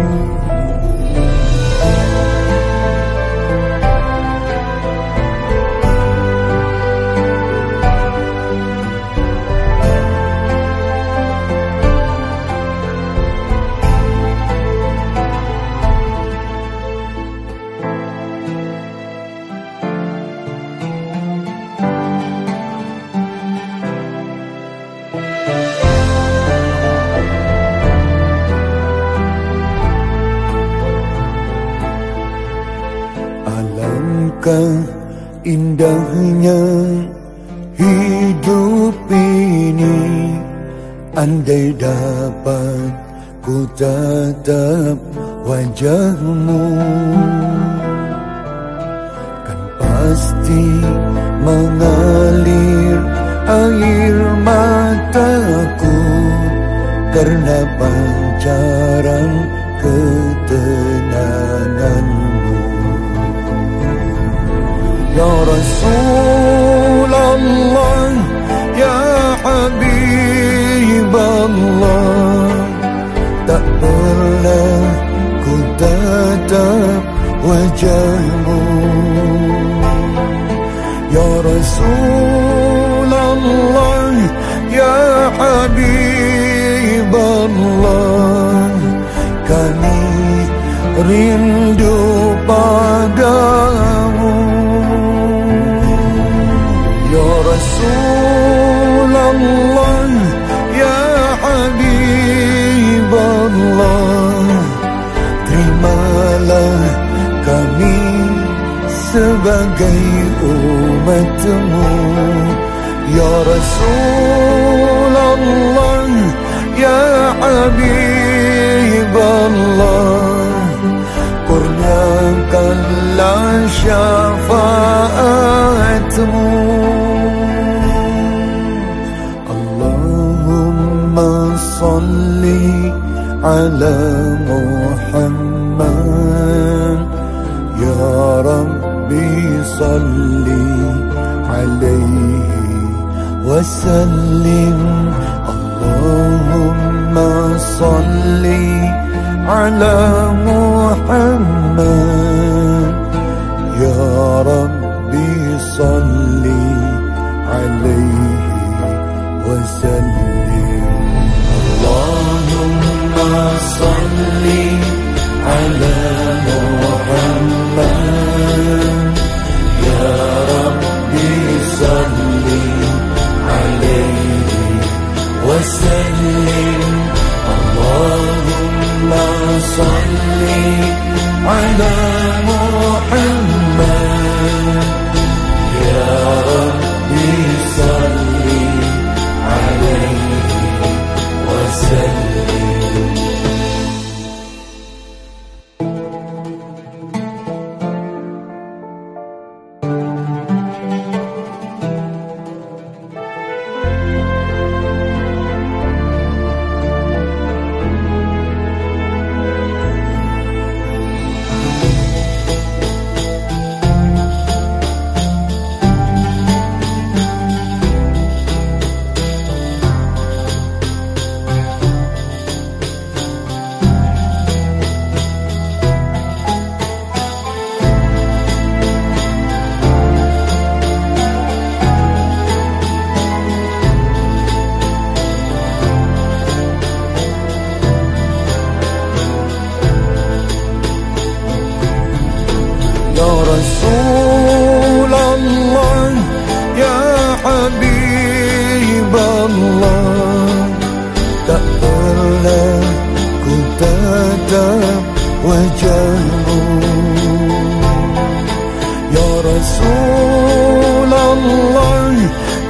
you. Alangkah indahnya hidup ini. Andai dapat ku tatap wajahmu. Kan pasti mengalir air mataku Karena pancaran ketenanganmu Ya Rasulullah Ya Habib Allah. Tak pernah ku tatap wajahmu. Ya Rasulullah Ya Habib Allah. Kami rindu padamu رسول الله يا حبيب الله. terimalah kami sebagai umatmu يا رسول الله يا حبيب الله. كرناك الله شفاعتمو صل على محمد. يا ربي صل عليه وسلم. اللهم صل على محمد. يا ربي صل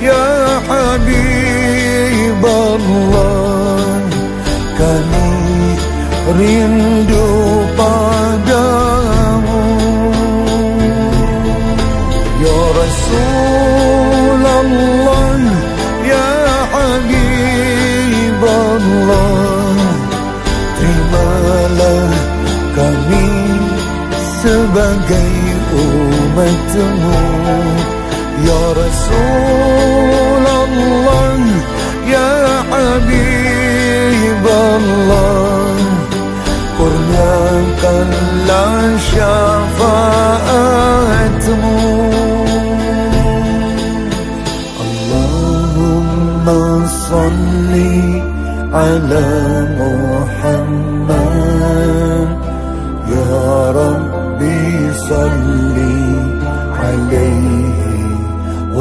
Ya Habib Allah Kami rindu padamu. Ya Rasulullah Ya Habib Allah Terimalah kami sebagai umatmu Ya Rasulullah Ya Habib Allah Kurniakanlah syafaatmu. Allahumma salli ala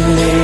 someday